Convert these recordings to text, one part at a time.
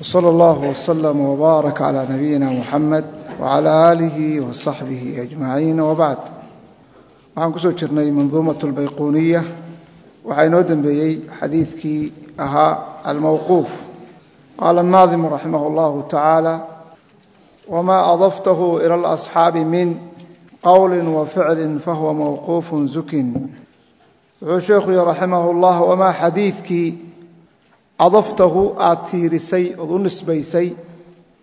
wsala allahu wasalam wbaarak calaa nabiyina muxamed wacalaa aalihi wa saxbihi ajmaciin wabacd waxaan ku soo jirnay manduumat albayquuniya waxaa inoo dembeeyey xadiidkii ahaa almowquuf qaala annaadimu raximah allahu tacaala wmaa adaftahu ila alasxaabi min qowli waficlin fahuwa mowquufun zukin wuxuu sheekhuyi raximah llah wamaa xadiidkii adaftahu aad tiirisay ood u nisbaysay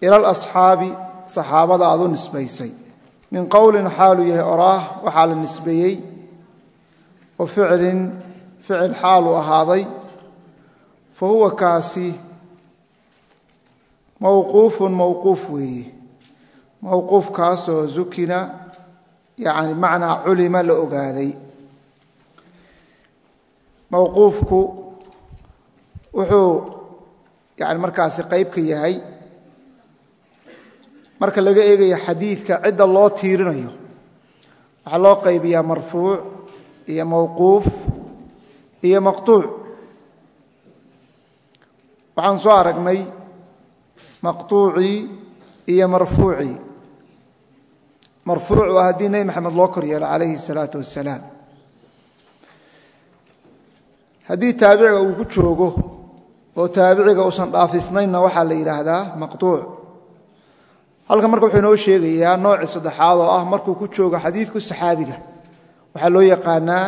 ila alasxaabi saxaabada aad u nisbaysay. Min qowlin xaalu yahay oraah waxaa la nisbeeyey wa ficlin ficil xaalu ahaaday fa huwa kaasi mowquufun mowquuf weeye. Mowquufkaasoo zukina yacni macnaa culima la ogaaday. Mowquufku wuxuu yani markaasi qayb ka yahay marka laga eegayo xadiidka cidda loo tiirinayo. Waxaa loo qaybiyaa marfuuc iyo mowquuf iyo maqtuuc. Waxaan soo aragnay maqtuucii iyo marfuucii marfuuc waa haddii nebi maxamed loo kor yeelo calayhi الsalaatu wassalaam. Haddii taabiciga uu ku joogo oo taabiciga uusan dhaafisnaynna waxaa la yidhaahdaa maqtuuc. Halkan marka wuxuu inoo sheegayaa noocii saddexaad oo ah markuu ku joogo xadiidku saxaabiga. Waxaa loo yaqaanaa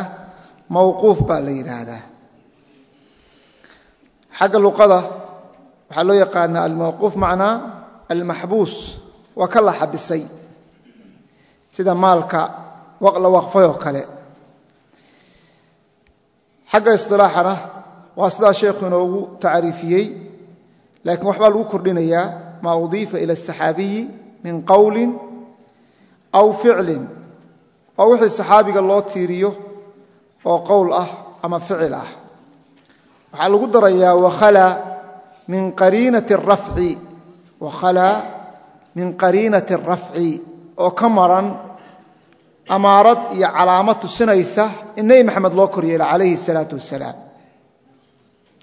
mowquuf baa la yidhaahdaa. Xagga luqada waxaa loo yaqaanaa almowquuf macnaa almaxbuus waa ka la xabisay sida maalka la waqfay oo kale. Xagga isilaaxana waa sidaa sheekhu inoogu tacriifiyey laakiin waxbaa lagu kordhinayaa maa udiifa ila asaxaabiyi min qowlin aw ficlin. Waa wixii saxaabiga loo tiiriyo oo qowl ah ama ficil ah. Waxaa lagu darayaa wakhalaa min qariinati rafci wakhalaa min qariinati arafci oo ka maran amaarad iyo calaamad tusinaysa in nebi maxamed loo kor yeelo calayhi الsalaatu wasalaam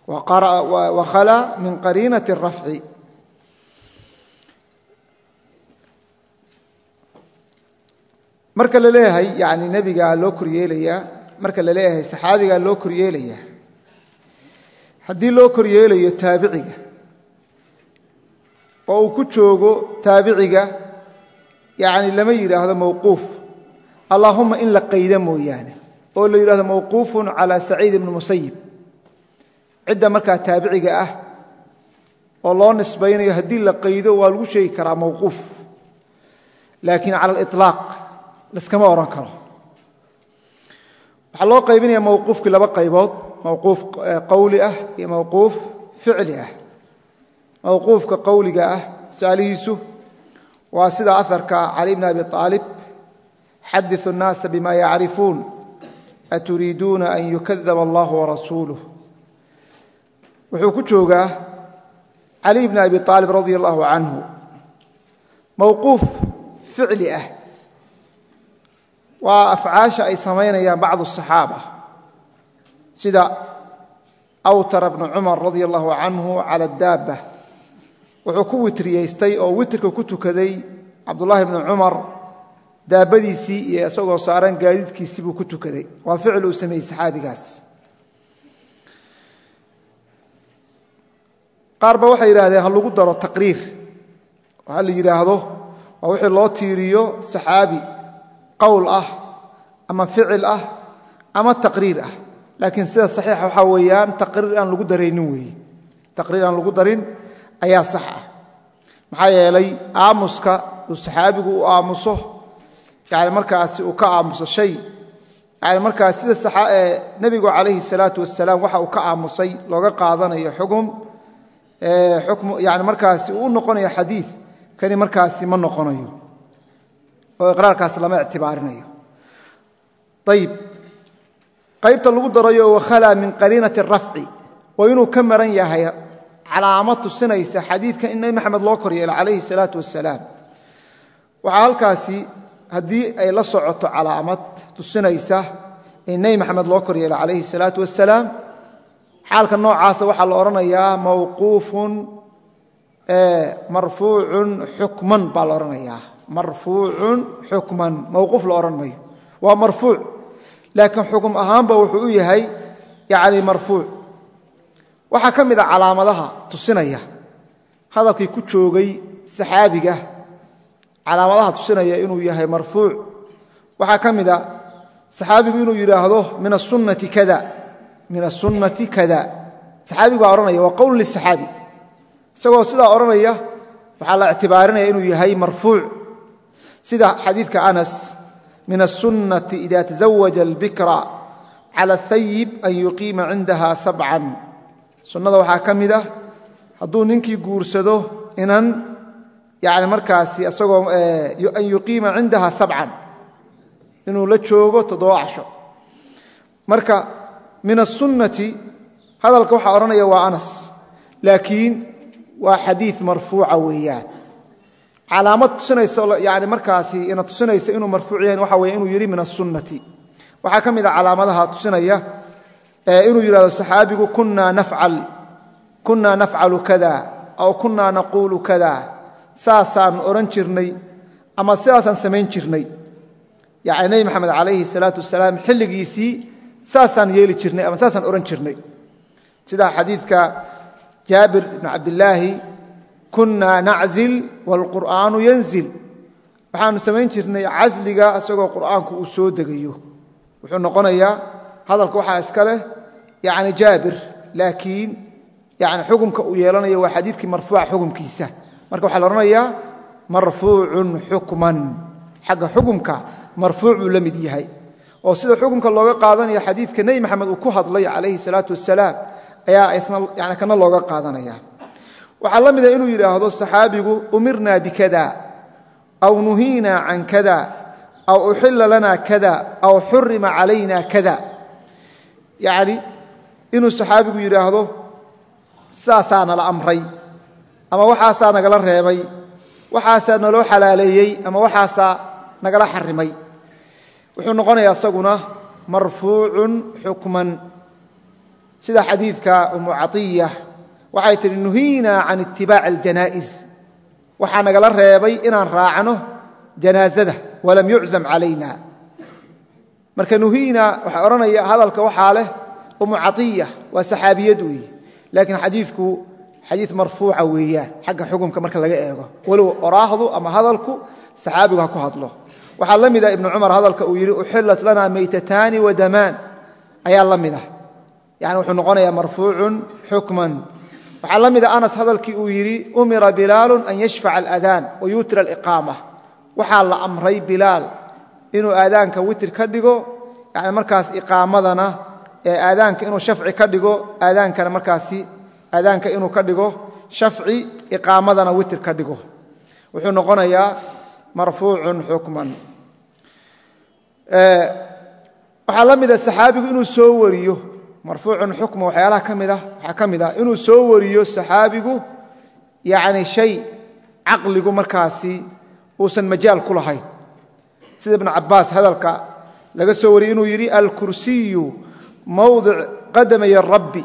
wakhalaa min qariinati الrafci marka la leeyahay yani nebigaa loo kor yeelayaa marka la leeyahay saxaabigaa loo kor yeelayaa haddii loo kor yeelayo taabiciga oo uu ku joogo taabiciga yani lama yidhaahdo mowquuf allaahuma in la qayda mooyaane oo la yidhahdo mowquufun calaa saciid ibni musayib cidda markaa taabiciga ah oo loo nisbaynayo haddii la qaydo waa lagu sheegi karaa mowquuf laakiin cala aliطlaaq laskama odhan karo waxaa loo qaybinaya mowquufkii laba qaybood mowquuf qowli ah iyo mowquuf ficli ah mowquufka qowliga ah su-aalihiisu waa sida aharka cali bni abi aalib xadiثu الnaasa bima yacrifuun aturiiduuna an yukadaba allah warasuuluh wuxuu ku joogaa cali bn abi aalib radia allahu canhu. Mowquuf ficli ah. Waa afcaasha ay samaynayaan bacdu saxaaba. Sida awtara bnu cumar radia allahu canhu cala daaba. Wuxuu ku witriyaystay oo witrka ku tukaday cabdulaahi bnu cumar daabadiisii iyo isagoo saaran gaadiidkiisii buu ku tukaday. Waa ficil uu sameeyey saxaabigaas. Qaar ba waxay yidhahdeen ha lagu daro taqriir. Ha la yidhaahdo waa wixii loo tiiriyo saxaabi qowl ah ama ficil ah ama taqriir ah. Laakiin sida saxiixa waxaa weeyaan taqriir aan lagu daraynin weeye. Taqriir aan lagu darin ayaa sax ah. Maxaa yeelay aamuska uu saxaabigu u aamuso yani markaasi uu ka aamuso shay. Yani markaas sida nebigu calayhi salaatu wasalaam waxa uu ka aamusay looga qaadanayo xukm yani markaasi uu u noqonayo xadiid kani markaasi ma noqonayo. Oo iqraarkaasi lama ictibaarinayo. Ayib qaybta lagu darayo wakhalaa min qariinati rafci. Waa inuu ka maran yahay calaamad tusinaysa xadiidkan in nebi maxamed loo kor yeelo calayhi salaatu wasalaam waxaa halkaasi haddii ay la socoto calaamad tusinaysa in nebi maxamed loo kor yeelo calayhi salaatu wasalaam xaalka noocaasa waxaa la odhanayaa mawquufun marfuucun xukman baa la odhanayaa. Marfuucun xukman mawquuf la odhan mayo waa marfuuc laakiin xukum ahaanba wuxuu u yahay yani marfuuc. Waxaa ka mid a calaamadaha tusinaya hadalkii ku joogay saxaabiga calaamadaha tusinaya inuu yahay marfuuc. Waxaa ka mid a saxaabigu inuu yidhaahdo min asunnati kada min asunnati kada saxaabigu baa odhanaya waa qowl lisaxaabi isagoo sidaa odhanaya waxaa la ictibaarinaya inuu yahay marfuuc sida xadiidka anas min الsunnati ida taزawaja اlbikra cala اthayib an yuqiima cindaha sabcan sunnada waxaa ka mid ah hadduu ninkii guursado inan yani markaasi isagoo an yuqiima cindaha sabcan inuu la joogo toddoba casho marka min aلsunnati hadalka waxaa odhanaya waa anas. Laakiin waa xadii marfuuca weeyaan. Calaamad tusinaysoani markaasi ina tusinaysa inuu marfuuc yahayn waxa wey inuu yidhi min aلsunnati waxaa ka mid a calaamadaha tusinaya inuu yidhahdo saxaabigu kunaa nafcalu kada aw kunaa naquulu kada saasaan odhan jirnay ama sidaasaan samayn jirnay. Yani nebi maxamed calayhi salaatu wasalaam xilligiisii saasaan yeeli jirnay ama saasaan odhan jirnay. Sida xadiidka jaabir ibn cabdilaahi kunaa naczil wاlqur'aanu yanzil. Waxaanu samayn jirnay casliga isagoo qur'aanku uu soo degayo. Wuxuu noqonayaa hadalka waxaa iska leh yani jaabir laakiin yani xukumka uu yeelanayo waa xadiidkii marfuuca xukumkiisa. Marka waxaa la odhanayaa marfuucun xukman. Xagga xukumka marfuuc buu la mid yahay oo sida xukumka looga qaadanaya xadiidka nebi maxamed uu ku hadlay calayhi salaatu wasalaam ayaa yani kana looga qaadanaya. Waxaa la mida inuu yidhaahdo saxaabigu umirna bikada aw nuhiina can kada aw uxila lana kada aw xurima calayna kada. Yani inuu saxaabigu yidhaahdo sidaasaa nala amray ama waxaasaa nagala reebay waxaasaa naloo xalaaleeyey ama waxaasaa nagala xarimay wuxuu noqonayaa isaguna marfuucun xukman. Sida xadiidka umu caiya waxay tihi nuhiina can itibaaci aljanaa'iz. Waxaa nagala reebay inaan raacno janaazada walam yuczam calayna. Marka nuhiina waxaa odhanaya hadalka waxaa leh umu caiya waa saxaabiyad weeye laakiin xadiidku xadiid marfuuca weeyaan xagga xukumka marka laga eego. Walow oraahdu ama hadalku saxaabigu ha ku hadlo waxaa la mida ibnu cumar hadalka uu yidhi uxilat lana maytataani wa damaan. Ayaa la mid ah. Yani wuxuu noqonayaa marfuucun xukman. Waxaa la mida anas hadalkii uu yidhi umira bilaalu an yashfaca aladaan wa aliqaama. Waxaa la amray bilaal inuu aadaanka witir ka dhigo yani markaas iqaamadana aadaanka inuu shafci ka dhigo aadaankana markaasi aadaanka inuu ka dhigo shafci iqaamadana witir ka dhigo. Wuxuu noqonayaa marfuucun xukman. Waxaa la mida saxaabigu inuu soo wariyo marfuucun xukma waxyaalaha ka mid ah waxaa ka mid ah inuu soo wariyo saxaabigu yani shay caqligu markaasi uusan majaal ku lahayn. Sida ibnu cabaas hadalka laga soo wariyey inuu yidhi alkursiyu mawdic qadamay rabbi.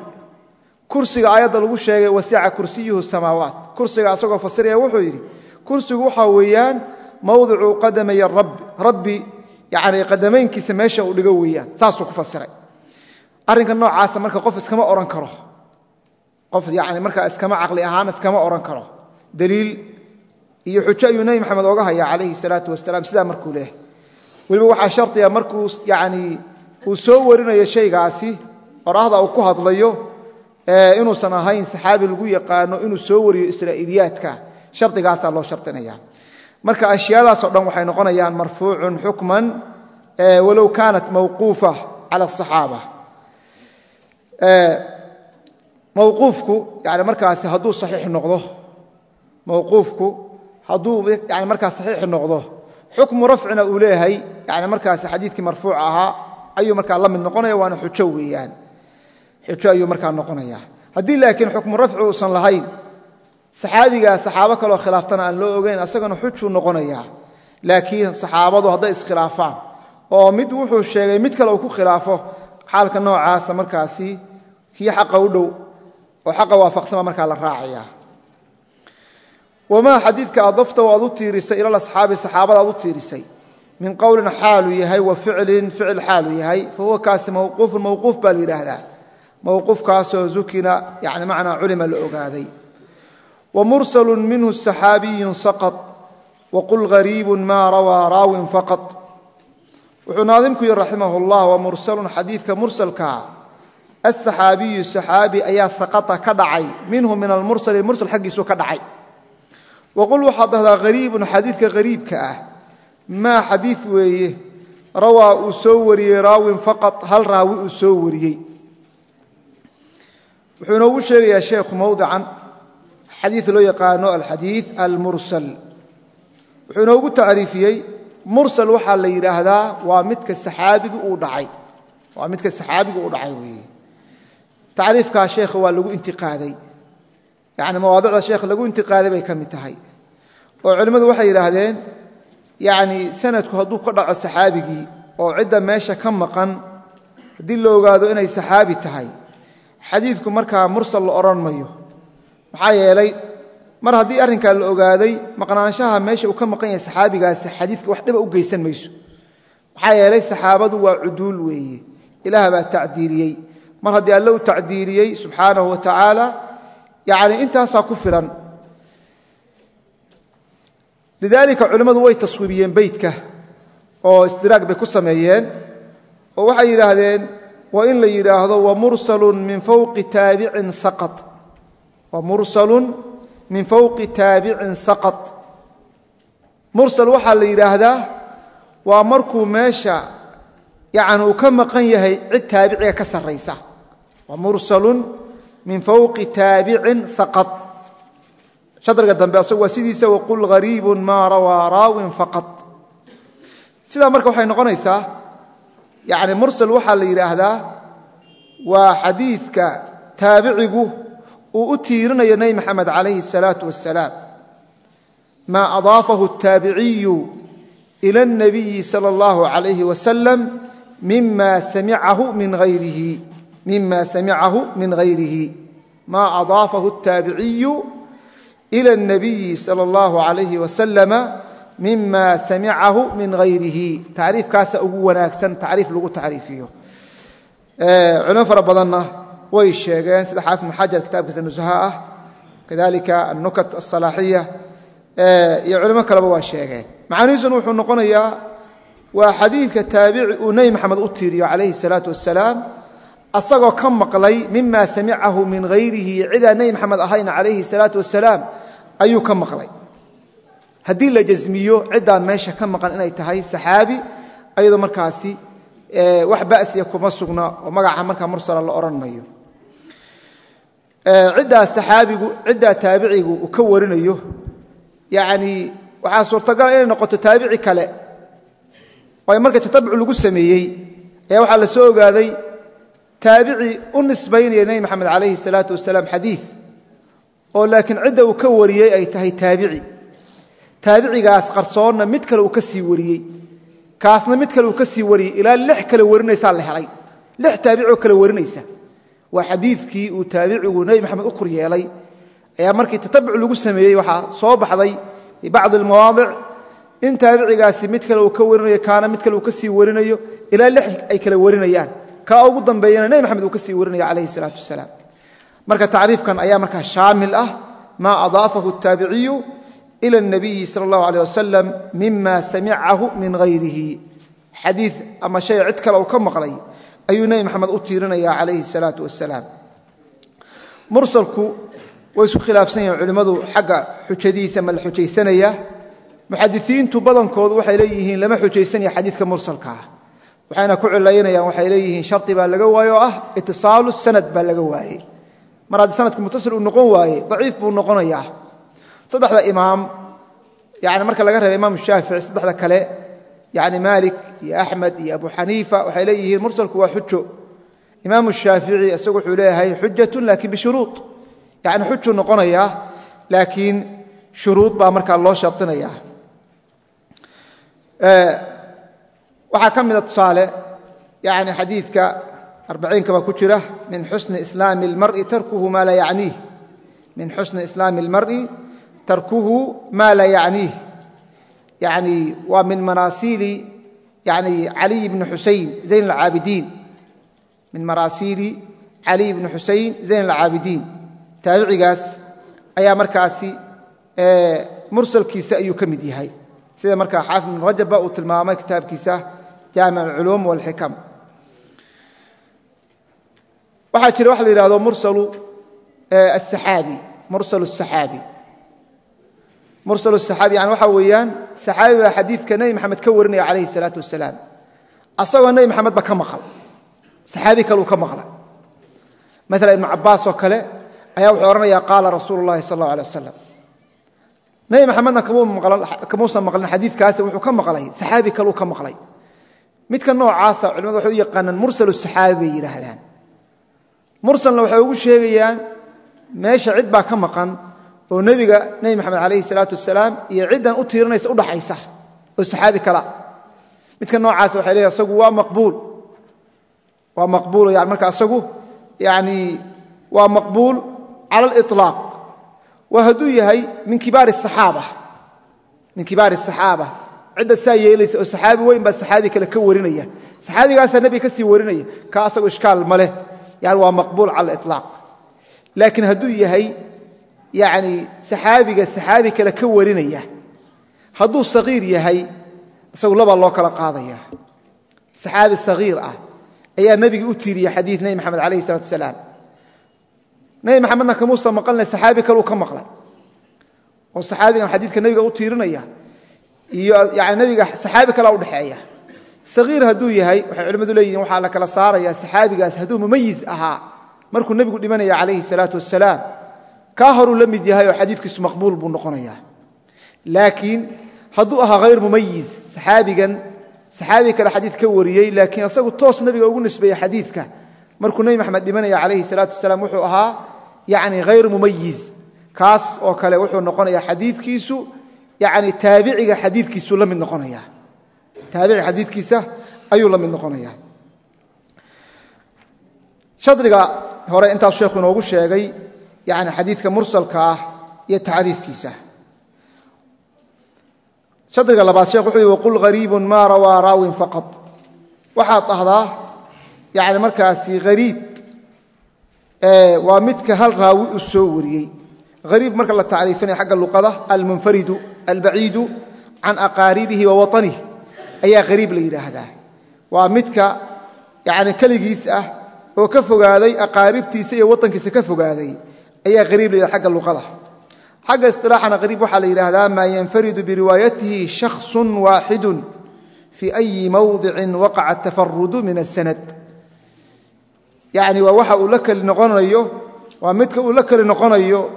Kursiga aayadda lagu sheegay wasica kursiyuhu samaawaat. Kursiga asagoo fasiraya wuxuu yidhi kursigu waxaa weeyaan mawdicu qadamay rabbi rabbi yani qadamaynkiisa meesha uu dhigo weeyaan. Saasuu ku fasiray. Arrinka noocaasa marka qof iskama ohan karo. Qof yani markaa iskama caqli ahaan iskama odhan karo. Daliil iyo xujo ayuu nebi maxamed ooga hayaa calayhi salaatu wasalaam sidaa markuu leehay weliba waxaa shardiga markuu yani uu soo warinayo shaygaasi oraahda uu ku hadlayo inuusan ahayn saxaabi lagu yaqaano inuu soo wariyo israa'iiliyaadka shardigaasaa loo shardinaya marka ashyaadaasoo dhan waxay noqonayaan marfuucun xukman walow kaanat mawquufa cala asaxaaba mawquufku yani markaasi hadduu saxiix noqdo mawquufku hadduu yani markaas saxiix noqdo xukmu rafcina uu leeyahay yani markaasi xadiidkii marfuuc ahaa ayuu markaa la mid noqonaya waana xujo weeyaan. Xujo ayuu markaa noqonaya haddii laakiin xukmu rafci uusan lahayn saxaabigaa saxaabo kaloo khilaaftana aan loo ogeyn asagana xujuu noqonayaa laakiin saxaabadu hadday iskhilaafaan oo mid wuxuu sheegay mid kale uu ku khilaafo xaalka noocaasa markaasi kii xaqa u dhow oo xaqa waafaqsama markaa la raacaya wamaa xadiidka adafta aad u tiirisay ila asxaabi saxaabada aad u tiirisay? Min qowlin xaaluu yahay wa ficlin ficil xaaluu yahay fa huwa kaasi mawquufun mawquuf baa la yidhaahdaa. Mawquufkaasoo zukina yani culima la ogaaday wmursl minhu saxaabiyu saqط waqul gariibu ma rawaa raawin faqad wuxuu naadimku yihi raximah اllah wa mursalun xadiidka mursalkaa asaxaabiyu saxaabi ayaa saqata ka dhacay minhu min almursali mursal xaggiisuu ka dhacay. Waqul waxaad dhahdaa hariibun xadiidka hariibka ah maa xadiid weeye rawaa uu soo wariyey raawin faqad hal raawi xadiid loo yaqaano alxadiid almursal. Wuxuu inoogu tacriifiyey mursal waxaa la yidhaahdaa waa midka saxaabigu uu dhacay. Waa midka saxaabigu uu dhacay weeye. Tacriifkaa sheekha waa lagu intiqaaday. Yani mawaadicda sheekha lagu intiqaaday bay ka mid tahay. Oo culimmadu waxay yidhaahdeen yani sanadku hadduu ka dhaco saxaabigii oo cidda meesha ka maqan haddii la ogaado inay saxaabi tahay xadiidku markaa mursal la odhan mayo maxaa yeelay mar haddii arrinkaa la ogaaday maqnaanshaha meesha uu ka maqan yahay saxaabigaasi xadiidka wax dhiba u geysan mayso. Maxaa yeelay saxaabadu waa cuduul weeye. Ilaah baa tacdiiliyey. Mar haddii alle u tacdiiliyey subxaanahu wa tacaala yani intaasaa ku filan. Lidaalika culimmadu way taswiibiyeen beytka oo istiraag bay ku sameeyeen oo waxay yidhaahdeen waa in la yidhaahdo wamursalun min fawqi taabicin saqat wamursalun min fawqi taabicin saqat. Mursal waxaa la yidhaahdaa waa markuu meesha yani uu ka maqan yahay cid taabiciga ka sarraysa. Wamursalun min fawqi taabicin saqat. Shadriga dambe asagu waa sidiisa waqul hariibun maa rawaa raawin faqad sidaa marka waxay noqonaysaa yani mursal waxaa la yidhaahdaa waa xadiidka taabicigu uu u tiirinayo nebi maxamed calayhi الsalaatu wasalaam maa adaafahu الtaabiciyu ila الnabiyi salى اllahu عalayhi wasalam mima samicahu min hayrihi mima samicahu min hayrihi maa adaafahu الtaabiciyu ila الnabiyi salى اllahu عalayhi wasalama mima samicahu min hayrihi tacriifkaasa ugu wanaagsan tacriif lagu tacriifiyo culimo fara badanna way sheegeen sida xaafid ibn xajar kitaabkiisa nusaha ah kadalika anukat asalaaxiya iyo culimo kaleba waa sheegeen. Macaanihiisuna wuxuu noqonayaa waa xadiidka taabici uu nebi maxamed u tiiriyo calayhi salaatu wassalaam asagoo ka maqlay mima samicahu min hayrihi cidaan nebi maxamed ahayn calayhi salaatu wassalaam ayuu ka maqlay. Haddii la jasmiyo ciddaa meesha ka maqan inay tahay saxaabi ayadoo markaasi wax ba'siya kuma sugna oo magaca markaa mursala la odhan mayo ciddaa saxaabigu ciddaa taabicigu uu ka warinayo yani waxaa suurtagala inay noqoto taabici kale. Oo marka tatabuc lagu sameeyey ayaa waxaa la soo ogaaday taabici u nisbaynaya nebi maxamed calayhi salaatu wasalaam xadiid oo laakiin cidda uu ka wariyey ay tahay taabici. Taabicigaas qarsoonna mid kale uu ka sii wariyey. Kaasna mid kale uu ka sii wariyey ilaa lix kale warinaysaa la helay. Lix taabicoo kale warinaysa waa xadiidkii uu taabicigu nebi maxamed u kor yeelay ayaa markii tatabuc lagu sameeyey waxaa soo baxday fii bacdi almawaadic in taabicigaasi mid kale uu ka warinayo kaana mid kale uu ka sii warinayo ilaa lix ay kale warinayaan kaa ugu dambeeyana nebi maxamed uu ka sii warinaya calayhi salaatu wasalaam marka tacriifkan ayaa markaa shaamil ah maa adaafahu taabiciyu ila الnabiyi salى اllahu alيه wasalam mima samicahu min hayrihi xadiid ama shay cid kale uu ka maqlay ayuu nebi maxamed u tiirinaya calayhi الsalaatu wasalaam mursalku way isku khilaafsan yihiin culimmadu xagga xujadiisa ma la xujaysanaya. Muxadisiintu badankoodu waxay leeyihiin lama xujaysanaya xadiidka mursalka ah. Waxayna ku cilaynayaan waxay leeyihiin shardi baa laga waaye ah itisaalu sanad baa laga waaye mar haddii sanadka mutasil uu noqon waaye daciif buu noqonayaa. Saddexda imaam yani marka laga reeba imaam shaafici saddexda kale yani maalik iyo axmed iyo abu xaniifa waxay leeyihiin mursalku waa xujo. Imaamu shaafici isagu wuxuu leeyahay xujatun laakiin bishuruud. Yani xujuu noqonayaa laakiin shuruud baa markaa loo shardinaya waxaa ka mida tusaale yani xadiidka arbaciinka baa ku jira min xusni islaami اlmari tarkuhu maa laa yacniih. Min xusni islaami اlmari tarkuhu maa laa yacniih yani waa min manaasiili yani caliy bni xusayn zayn alcaabidiin min maraasiili caliy bni xusayn zayn alcaabidiin taabicigaas ayaa markaasi mursalkiisa ayuu ka mid yahay. Sida markaa xaafid ibn rajabba uu tilmaamay kitaabkiisa jaamic alculuum walxikam waxaa jira waxa la yidhahdo mursalu asaxaabi mursal asaxaabi mursal asaxaabi yani waxaa weeyaan saxaabi baa xadiidka nebi maxamed ka warinaya calayhi salaatu wasalaam asagoo nebi maxamed ba ka maqal saxaabi kaleu ka maqla maala ibnu cabbaas oo kale ayaa wuxuu odhanaya qaala rasuulu llahi sal allahu alay wasalam nebi maxamedna kamuusan maqlin xadiidkaasi wuxuu ka maqlay saxaabi kaleu ka maqlay midka noocaasa culimadu waxay u yaqaanaan mursalu saxaabi bay yidhaahdaan mursalna waxay ugu sheegayaan meesha cid baa ka maqan oo nebiga nebi maxamed calayhi salaatu wasalaam iyo ciddan u tiirinaysa udhaxaysa oo saxaabi kala. Midka noocaasa waxay leeyahy asagu waa maqbuul. Waa maqbuul yani marka asagu yani waa maqbuul cala aliطlaaq waa hadduu yahay min kibaari asaxaaba min kibaari asaxaaba cidda saa yeelaysa oo saxaabi weyn baa saxaabi kale ka warinaya. Saxaabigaasaa nebiga ka sii warinaya ka asagu ishkaal ma leh. Waa maqbuul cala aliطlaaq laakiin hadduu yahay yani saxaabiga saxaabi kale ka warinaya. Hadduu sagiir yahay isagu labaa loo kala qaadaya. Saxaabi sagiir ah ayaa nebiga u tiiriya xadiid nebi maxamed alayh salatu asalaam nebi maxamedna kamuusa maqalna saxaabi kaleu ka maqlay. Oo saxaabigan xadiidka nebiga u tiirinaya iyo yani nebiga saxaabi kalea udhexeeya sagiir hadduu yahay waxay culimmadu leeyihiin waxaa la kala saaraya saxaabigaas hadduu mumayiz ahaa markuu nebigu dhimanaya calayhi salaatu kaa horuu la mid yahay oo xadiidkiisu maqbuul buu noqonaya laakiin hadduu ahaa hayr mumayiz saxaabigan saxaabi kale xadiid ka wariyey laakiin asagu toos nabiga ugu nisbeeye xadiidka. Markuu nebi maxamed dhimanaya calayhi salaatu wasalaam wuxuu ahaa yani hayr mumayiz kaas oo kale wuxuu noqonaya xadiidkiisu yani taabiciga xadiidkiisu la mid noqonaya taabici xadiidkiisa ayuu la mid shadriga hore intaas sheekhu inoogu sheegay yani xadiidka mursalka ah iyo tacriifkiisa. Shadriga labaad sheekh wuxuu yihi waqul hariibun maa rawaa raawin faqad waxaad dhahdaa yani markaasi hariib waa midka hal raawi u soo wariyey. Hariib marka la tacriifinaya xagga luqada almunfaridu albaciidu can aqaaribihi wa waطanih ayaa hariib la yidhaahdaa. Waa midka yani keligiis ah oo ka fogaaday aqaaribtiisa iyo waطankiisa ka fogaaday ayaa hariib la agga luqada. Xagga isilaaxana hariib waxaa la yidhaahdaa maa yanfaridu biriwaayatihi shakصu waaxidu fii أyi mawdicin waqaca tafarudu min asanad yani waa waxa uu la keli noqonayo waa midka uu la keli noqonayo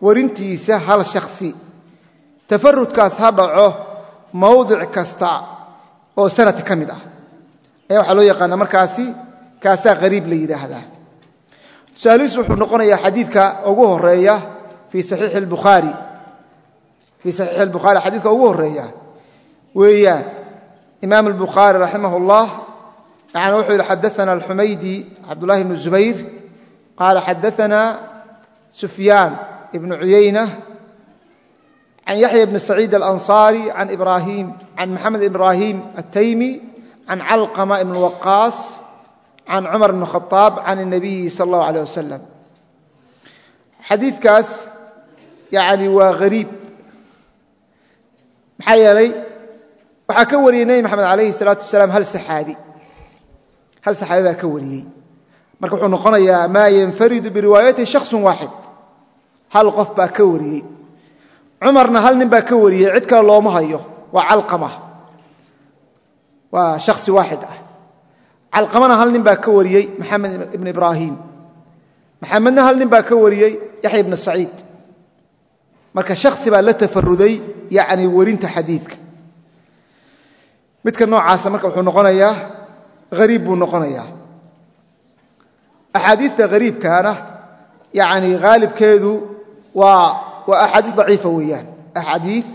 warintiisa hal shaksi tafarudkaas ha dhaco mawdic kasta oo sanadka ka mid ah. Ayaa waxaa loo yaqaana markaasi kaasaa hariib la yidhaahdaa tusaalihiis wuxuu noqonayaa xadiidka ugu horeeya fii saxiixi اlbukhaari fii saxiixi اlbukhaari xadiidka ugu horeeya weeyaan imaam اlbukhaari raximah اllah yani wuxuu yihi xadaana alxumaydi cabdullahi bnu zubayr qaala xadaana sufyaan ibnu cuyayna can yaxya bni saciid alanصaari can ibrahim can maxamed ibrahim ataymi can calqama ibn waqaas can cumar bn khaaab can الnabiyi sal اllahu alيh wasalam xadiidkaas yani waa hariib maxaa yeelay waxaa ka wariyey nebi maxamed alayhi الsalaatu wasalaam hal saxaabi hal saxaabi baa ka wariyey marka wuxuu noqonayaa maa yanfaridu biriwaayatihi shakصu waaxid hal qof baa ka wariyey cumarna hal nin baa ka wariyey cid kale looma hayo waa calqama waa shaksi waaxid ah calqamana hal nin baa ka wariyey maxamed ibn ibraahim maxamedna hal nin baa ka wariyey yaxya ibn saciid marka shaksi baa la tafaruday yani warinta xadiidka. Midka noocaasa marka wuxuu noqonayaa hariib buu noqonayaa. Axaadiidta hariibkaana yani haalibkeedu waa waa axaadiis daciifa weeyaan. Axaadiis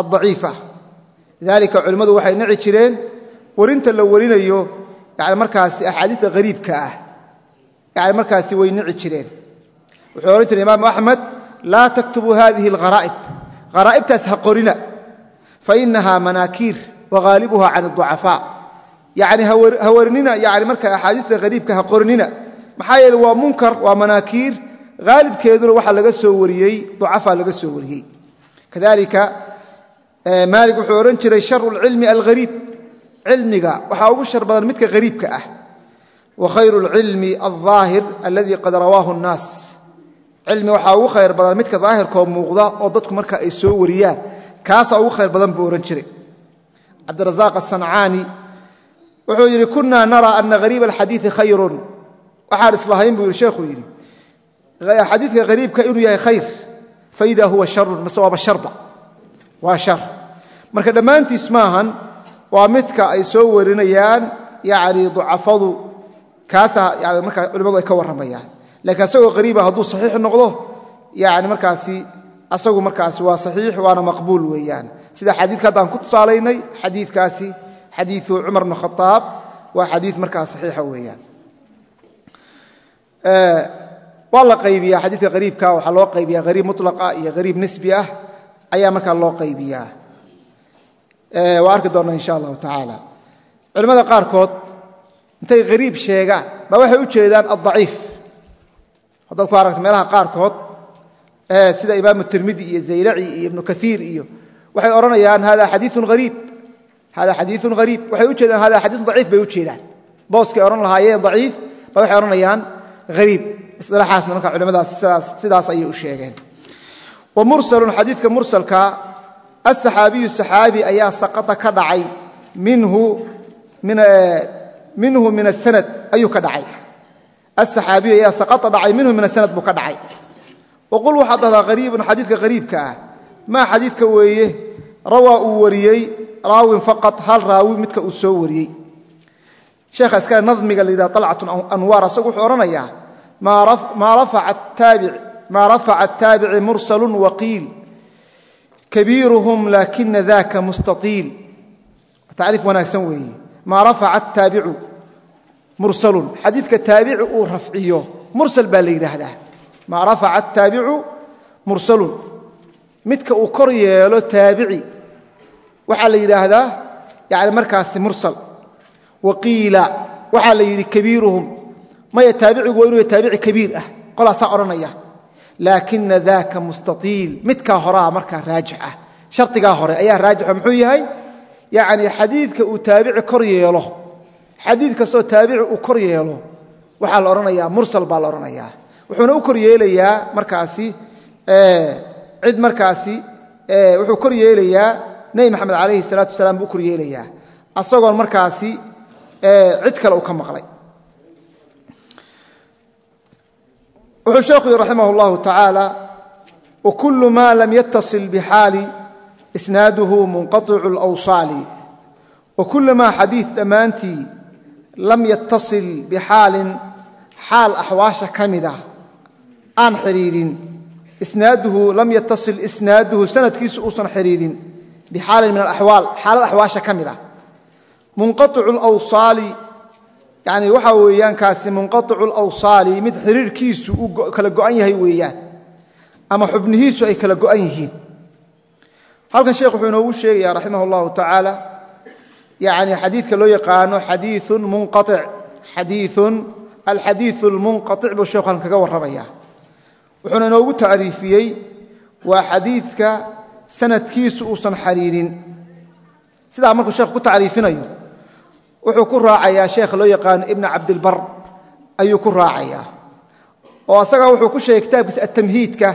addaciifa. Lidalika culimmadu waxay nici jireen warinta la warinayo yani markaasi axaadiista hariibka ah. Yani markaasi way nici jireen. Wuxuu odhan jiray imaamu axmed laa taktubuu hadihi algharaa'ib haraa'ibtaas ha qorina. Fainaha manaakiir waghaalibuha can aducafaa yani ha warinina yani marka axaadiista hariibka ha qorinina. Maxaa yeele waa munkar waa manaakiir haalibkeeduna waxaa laga soo wariyey ducafaa laga soo wariyey. Kadalika maalik wuxuu odhan jiray sharu lcilmi alghariib cilmiga waxaa ugu shar badan midka hariibka ah. Wa khayru lcilmi aldaahir aladii qad rawaahu nnaas cilmi waxaa ugu khayr badan midka daahirkoo muuqda oo dadku marka ay soo wariyaan. Kaasaa ugu khayr badan buu odhan jiray. Cabdirazaaq asancaani wuxuu yidhi kunaa naraa ana hariib alxadiii khayrun. Waxaan islahayn buu yidhi sheekhuu yidhi. Xadiidka hariibka inuu yahay khayr faida huwa sharun mase waaba sharba. Waa shar. Marka dhammaantiis maahan waa midka ay soo warinayaan yani ducafadu kaasaa yani markaa culimadu ay ka warramayaan. Laakiin asagoo qariiba hadduu saxiix noqdo yani markaasi asagu markaasi waa saxiix waana maqbuul weeyaan. Sida xadiidka haddaan ku tusaalaynay xadiidkaasi xadiiu cumar bn khaaab waa xadii markaa saxiixa weeyaan. Waa la qaybiyaa xadiidka qariibka waxaa loo qaybiyaa hariib mulaqa iyo hariib nisbi ah ayaa markaa loo qaybiyaa waa arki doonnaa insha allahu tacaala culimmada qaarkood intay hariib sheegaan ba waxay u jeedaan addaciif. Haddaad ku aragto meelaha qaarkood sida imaamu tirmidi iyo zaylaci iyo ibnu kaiir iyo waxay odhanayaan hada xadiiun hariib hada xadiiun hariib waxay u jeedaan hada xadiiun daciif bay u jeedaan. Booskay odhan lahaayeen daciif ba waxay odhanayaan hariib isilaaxaasna marka culimadaas sidaas ayay u sheegeen. Wa mursalun xadiidka mursalka asaxaabiyu saxaabi ayaa saqata ka dhacay. Minhu min asanad ayuu ka dhacay. Asaxaabiyu ayaa saqata dhacay minhu min asanad buu ka dhacay. Waqul waxaad dhahdaa hariibun xadiidka hariibka ah. Maa xadiidka weeye rawaa uu wariyey raawin faqad hal raawi midka uu soo wariyey. Sheekha iskale nadmiga la yidhaha alcatun anwaar asagu wuxuu odhanayaa maa rafaca ataabici mursalun waqiil kabiiruhum laakina daka mustaiil tacriif wanaagsan weeye. Maa rafaca ataabicu mursalun. Xadiidka taabici uu rafciyo mursal baa la yidhaahdaa. Maa rafaca ataabicu mursalun. Midka uu kor yeelo taabici waxaa la yidhaahdaa yani markaasi mursal. Waqiila waxaa la yidhi kabiiruhum. Maya taabicigu waa inuu taabici kabiir ah laakina daka mustaiil midkaa horaa markaa raajix ah. Shardigaa hore ayaa raajixo muxuu yahay? Yani xadiidka uu taabici kor yeelo. Xadiid taabici uu kor yeelo. Waxaa la odhanayaa mursal baa la odhanayaa wuxuuna u kor yeelayaa markaasi cid markaasi wuxuu kor yeelayaa nebi maxamed calayhi salaatu wasalaam buu kor yeelayaa. Asagoon markaasi cid kale uu ka maqlay wuxuu sheekhu yiri raximah اllahu tacaala wakulu ma lam yatasil bixaali isnaaduhu munqaicu lwsaali wakulu maa xadiid dhammaantii lam yatasil bixaalin xaal axwaasha ka mid ah aan xiriirin isnaaduhu lam yatasil isnaaduhu sanadkiisu uusan xiriirin bixaalin min alaxwaal xaalad axwaasha ka mid ah. Munqaicu lwsaali yani waxaa weeyaan kaasi munqaicu lawsaali mid xiriirkiisu uu kala go'an yahay weeyaan ama xubnihiisu ay kala go'an yihiin. Halkan sheekh wuxuu inoogu sheegaya raximah اllahu tacaala yani xadiidka loo yaqaano xadiiun munqaic xadiiun alxadiiu lmunqaic buu sheekhu halkan kaga warramaya wuxuuna inoogu tacriifiyey waa xadiidka sanadkiisu uusan xariirin. Sidaa markuu sheekhu ku tacriifinayo wuxuu ku raacayaa sheekha loo yaqaano ibna cabdilbar ayuu ku raacayaa. Oo asagaa wuxuu ku sheegay kitaabkiisa atamhiidka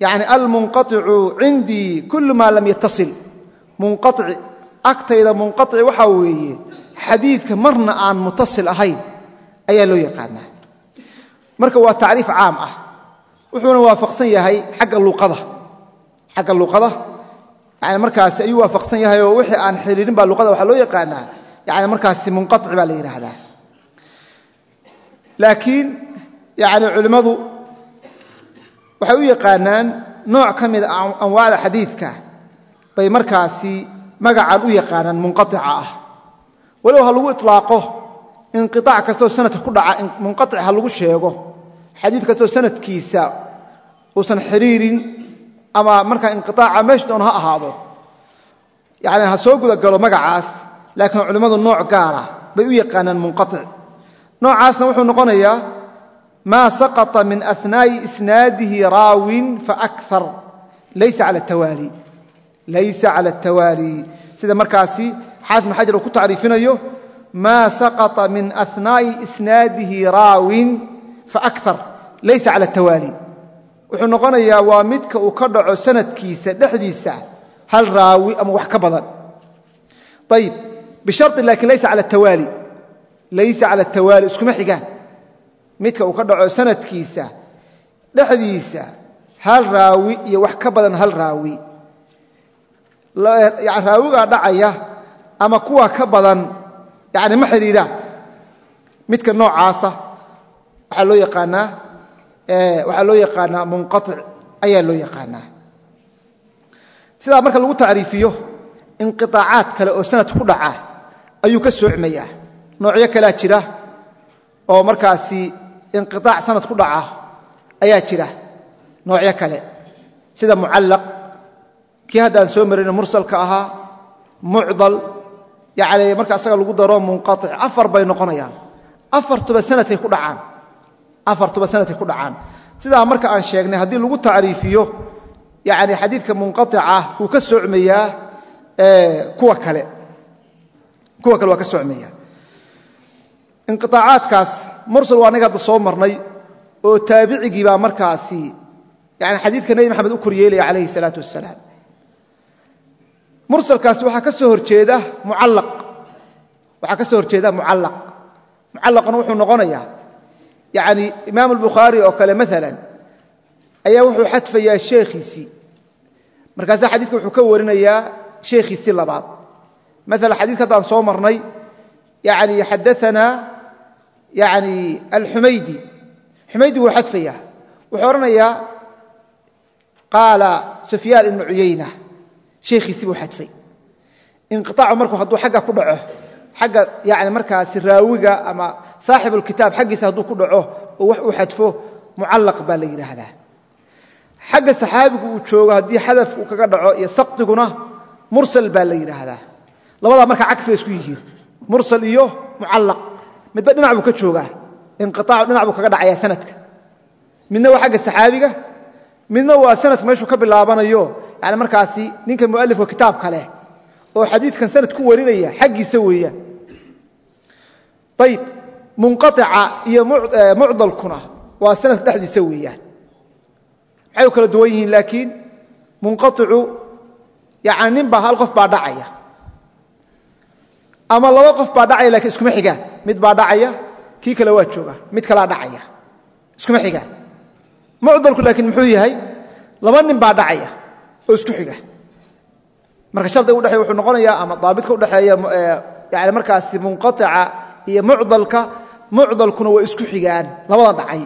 yani almunqaicu cindii kul maa lam yatasil munqaici agtayda munqaici waxaa weeye xadiidka marna aan mutasil ahayn ayaa loo yaqaanaa. Marka waa tacriif caam ah. Wuxuuna waafaqsan yahay xagga luqada xagga luqada yani markaasi ayuu waafaqsan yahay oo wixii aan xiriirin baa luqada waxaa loo yaqaanaa yani markaasi munqaic baa la yidhaahdaa laakiin yani culimmadu waxay u yaqaanaan nooc ka mida anwaacda xadiidka bay markaasi magacan u yaqaanaan munqaica ah. Walow ha lagu ilaaqo inqiaac kastoo sanadka ku dhaca munqaic ha lagu sheego xadiid kastoo sanadkiisa uusan xiriirin ama markaa inqiaaca meesha doon ha soo gudagalo laakiin culimmadu nooc gaara bay u yaqaanaan munqaic noocaasna wuxuu noqonayaa maa saqطa min ahnaa'i isnaadihi raawin faakar laysa cala atawaali sida markaasi xaafid bn xajar uu ku tacriifinayo maa saqطa min ahnaa'i isnaadihi raawin faakar laysa cala tawaali. Wuxuu noqonayaa waa midka uu ka dhaco sanadkiisa dhexdiisa hal raawi ama wax ka badan. Ayib bishari laakiin laysa cala tawaali laysa cala tawaali iskuma xigaan. Midka uu ka dhaco sanadkiisa dhexdiisa hal raawi iyo wax ka badan hal raawi. Raawigaa dhacaya ama kuwa ka badan yani ma xidhiidhaan midka noocaasa waxaa loo yaqaanaa waxaa loo yaqaanaa munqaic ayaa loo yaqaanaa. Sidaa marka lagu tacriifiyo inqiaacaad kale oo sanad ku dhaca ayuu ka soocmayaa. Noocyo kalea jira oo markaasi inqiaac sanad ku dhaca ayaa jira noocyo kale. Sida mucallaq kii haddaan soo marayno mursalka ahaa mucdal yani marka asaga lagu daro munqaic afar bay noqonayaan. Afartuba sanadkay ku dhacaan. Sidaa marka aan sheegnay haddii lagu tacriifiyo yani xadiidka munqaica wuu ka soocmayaa kuwa kale kuwa kale waa ka soocmaya inqiaacaadkaas mursal waa anaga hadda soo marnay oo taabicigii baa markaasi yani xadiidka nebi maxamed u koryeelaya calayhi salaatu wasalaam mursalkaasi waxaa ka soo horjeeda mucallaq. Waxaa ka soo horjeeda mucallaq. Mucallaquna wuxuu noqonayaa yani imaam albukhaari oo kale maalan ayaa wuxuu xadfayaa sheekhiisii markaasaa xadiidka wuxuu ka warinayaa sheekhiisii labaad maala xadidka haddaan soo marnay yani xadaanaa yani alxumaydi xumaydi wuu xadfayaa. Wuxuu odhanayaa qaala sufyaan ibnu cuyayna sheekhiisii buu xadfay. Inqiaacu markuu hadduu xagga ku dhaco xagga yani markaasi raawiga ama saaxibulkitaab xaggiisa hadduu ku dhaco oo wax uu xadfo mucallaq baa la yidhaahdaa. Xagga saxaabigu uu joogo haddii labadaa marka cagsi bay isku yihiin. Mursal iyo mucallaq. Midba dhinac buu ka joogaa. Inqiaacu dhinac buu kaga dhacayaa sanadka. Midna waa xagga saxaabiga midna waa sanadka meeshuu ka bilaabanayo. Yani markaasi ninka mualifka kitaabka leh oo xadiidkan sanad ku warinaya xaggiisa weeyaan ayib munqaica iyo mucdalkuna waa sanadka dhexdiisa weeyaan maxay u kala duwan yihiin laakiin munqaicu yani nin hal qof baa dhacaya ama laba qof baa dhacaya lakiin iskuma xigaan mid baa dhacaya kii kale waa jooga. Mid kalaa dhacaya. Iskuma xigaan mucdalku laakiin muxuu yahay laba nin baa dhacaya oo isku xiga. Marka shardiga udhexeeya wuxuu noqonayaa ama daabidka udhexeeya yani markaasi munqaica iyo mucdalka mucdalkuna waa isku xigaan. Labada dhacay.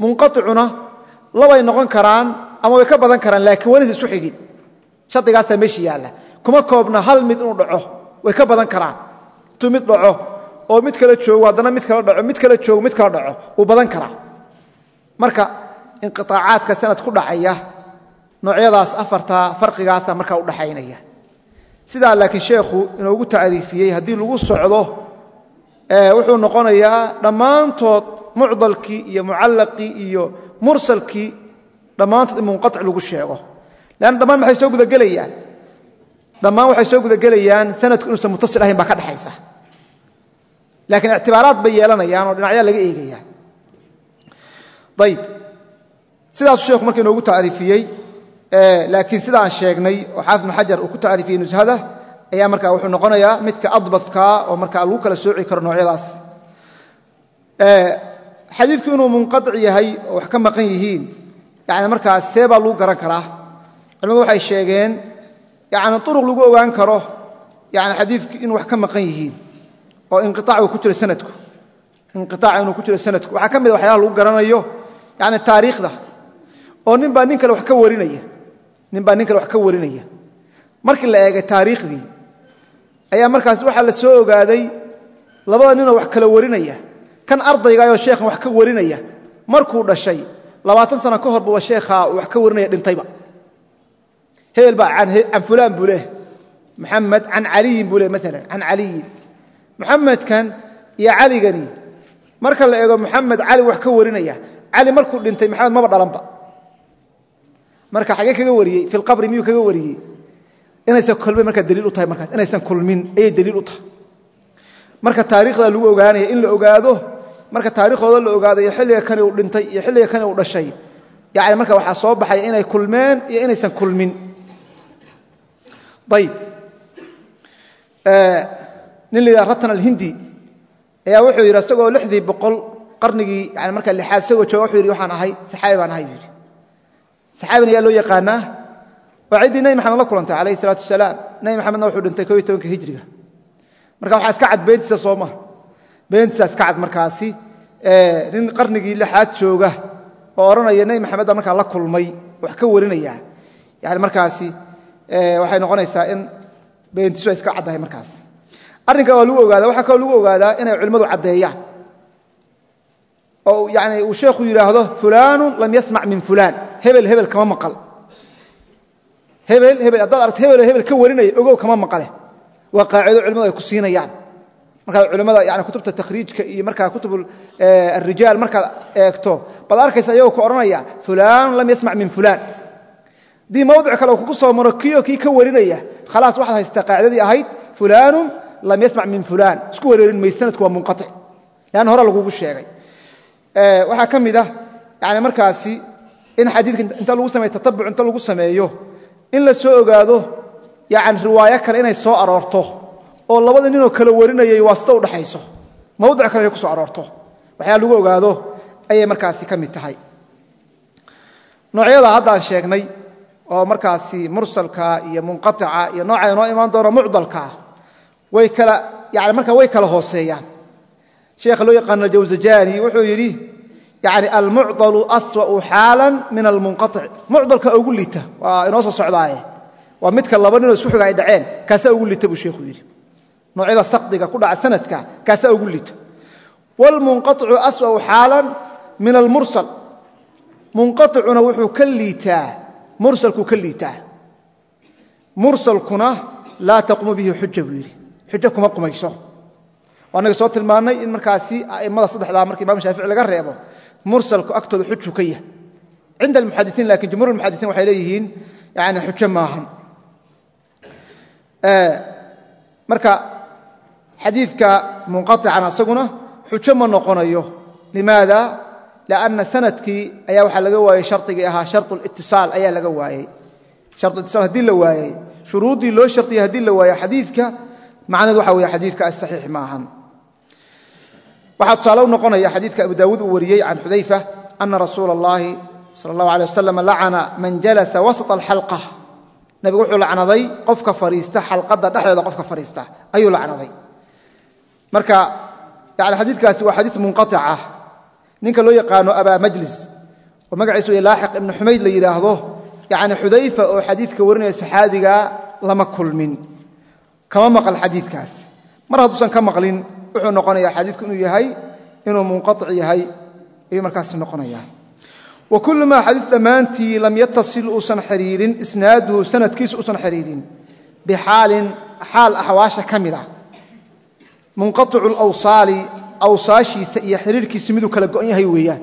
Munqaicuna labay noqon karaan ama way ka badan karaan laakiin wanaysa isku xigin. Shardigaasaa meesha yaalla. Kuma koobna hal mid inuu dhaco way ka badan karaan. Intuu mid dhaco oo mid kala joogo haddana mid kala dhaco mid kala joogo mid kala dhaco wuu badan karaa. Marka inqiaacaadka sanad ku dhacaya noocyadaas afartaa farqigaasa markaa udhaxaynaya sidaa laakiin sheekhu inoogu tacriifiyey haddii lagu socdo wuxuu noqonayaa dhammaantood mucdalkii iyo mucallaqii iyo mursalkii dhammaantood in munqaic lagu sheego. Leanna dhammaan maxay soo gudagelayaan dhammaan waxay soo gudagelayaan sanadku inuusan mutasil ahayn baa ka dhexaysa laakiin ictibaaraad bay yeelanayaan oo dhinacyaa laga eegaya ayib sidaasuu sheekhu marka inoogu tacriifiyey laakiin sida aan sheegnay oo xaafid xajar uu ku tacriifiyey nushada ayaa markaa wuxuu noqonayaa midka adbadkaa oo markaa lagu kala sooci karo noocyadaas. Xadiidku inuu munqaic yahay oo wax ka maqan yihiin yani markaas see baa lagu garan karaa. Culimadu waxay sheegeen yani uruq lagu ogaan karo yani xadiidku inuu wax ka maqan yihiin oo inqiaac ku jiro sanadku. Inqiaac inuu ku jiro sanadku. Waxaa ka mid a waxyaalaha lagu garanayo yani taariikhda. Oo nin baa nin kale wax ka warinaya. Nin baa nin kale wax ka warinaya. Markii la eegay taariikhdii ayaa markaas waxaa la soo ogaaday labada ninoo wax kala warinaya. Kan ardaygaayoo sheekhan wax ka warinaya. Markuu dhashay labaatan sano ka horbuba sheekhaa uu wax ka warinaya dhintayba hebel baa can fulaan buu leeh muxamed can caliyin buu leh maalan can caliyin muxamedkan iyo caligani marka la eego muxamed cali wax ka warinaya cali markuu dhintay maxamed maba dhalanba marka xagee kaga wariyey fi lqabri miyuu kaga wariyey inaysan kulmin markaa daliil u tahay markaas inaysan kulmin ayay daliil u tahay marka taariikhda lagu ogaanaya in la ogaado marka taariikhdooda la ogaado iyo xilliga kani uu dhintay iyo xilliga kani uu dhashay yani marka waxaa soo baxaya inay kulmeen iyo inaysan kulmin nin la yidhaha ratan alhindi ayaa wuxuu yidhi isagoo lixdii boqol qarnigii yani marka lixaad isagoo jooga wuxuu yidhi waxaan ahay saxaabi baan ahay buu yidhi. Saxaabina ayaa loo yaqaanaa waa ciddii nebi maxamed la kulantay calayhi salaatu wasalaam. Nebi maxamedna wuxuu dhintay koo iyo tobanka hijriga. Marka waxaa iska cad beentiisa soo maha beentiisa iska cad markaasi nin qarnigii lixaad jooga oo odhanaya nebi maxamed baa markaa la kulmay wax ka warinaya. Yani markaasi waxay noqonaysaa in beentiisu ay iska caddahay markaas. Arrinka waa lagu ogaada waxaa kaloo lagu ogaadaa inay culimmadu caddeeyaan. Oo yani uu sheekhu yidhaahdo fulaanu lam yasmac min fulaan. Hebel hebel kama maqal. Hebel hebel haddaad aragto hebel hebel ka warinaya ogow kama maqale. Waa qaacido culimadu ay ku siinayaan. Markaad culimmada yani kutubta takhriijka iyo markaa kutub arijaal markaad eegto baad arkaysa ayagoo ku odhanaya fulaanu lam yasmac min fulaan haddii mawdic kale kugu soo maro kiyo kii ka warinaya khalaas waxaad haystaa qaacidadii ahayd fulaanu lam yasmac min fulaan. Isku wareerin may sanadku waa munqatic sheegay. Waxaa ka ah yani markaasi in xadiidka inta lagu sameeyo tatabuc inta lagu sameeyo in la soo ogaado yani riwaayo kale inay soo aroorto oo labada ninoo kala warinayay waasito udhaxayso mawdic kale ku soo aroorto. Waxyaa lagu ogaado ayay markaasi ka tahay. Noocyada haddaan sheegnay oo markaasi mursalka iyo munqaaca iyo noocaa noo imaan doona mucdalkaa ah, way kala yani markaa way kala hooseeyaan. Sheekha loo yaqaan aljawsajani wuxuu yidhi yani almucdalu aswau xaalan min almunqaic mucdalka ugu lita waa inoo soo socdaaye. Waa midka laba ninoo isku xoga ay dhaceen kaasaa ugu lita buu sheekhu yidhi. Noocyada sakdiga ku dhaca sanadka kaasaa ugu lita. Wlmunqaicu aswau xaalan min almursal. Munqaicuna wuxuu ka liitaa mursalkuu ka liitaa. Mursalkuna laa taqumu bihi xuja buu yidhi. Xujo kuma qumayso. Waanaga soo tilmaannay in markaasi a'immada saddexdaa marka imam shaafici laga reebo mursalku agtooda xuju ka yah cinda almuxadisiin laakiin jumhuur almuxadisiin waxay leeyihiin yani xujo maahan. Marka xadiidka munqaطican asaguna xujo ma noqonayo. Limaada lanna sanadkii ayaa waxaa laga waayey shardigii ahaa shar litisaal ayaa laga waayey sharitisaal haddii la waayey shuruuddii loo shardiyay haddii la waayo xadiidka macnaheed waxa weeye xadiidka asaxiix maahan waxaa tusaale u noqonaya xadiidka abu daawuud uu wariyey can xudayfa ana rasuula اllahi sala اllahu alay wasalam lacana man jalasa wasط alxalqa nebigu wuxuu lacnaday qofka fadhiista xalqadda dhexdeeda qofka fadhiista ayuu lacnaday marka yani xadiidkaasi waa xadiid munqaطic ah ninka loo yaqaano abaa majlis oo magaciisu laaxiq ibnu xumayd la yidhaahdo yani xudayfa oo xadiidka warinaya saxaabiga lama kulmin. Kama maqal xadiidkaas. Mar hadduusan ka maqlin wuxuu noqonaya xadiidku inuu yahay inuu munqaطic yahay ayuu markaasi noqonaya wa xadiis dhammaantii lam yatasil uusan xidhiirin isnaaduhu sanadkiisu uusan xidhiirin bixaalin xaal axwaasha ka mid ah. Munqaicu lawsaali awsaashiisa iyo xiriirkiisa miduu kala go'on yahay weeyaan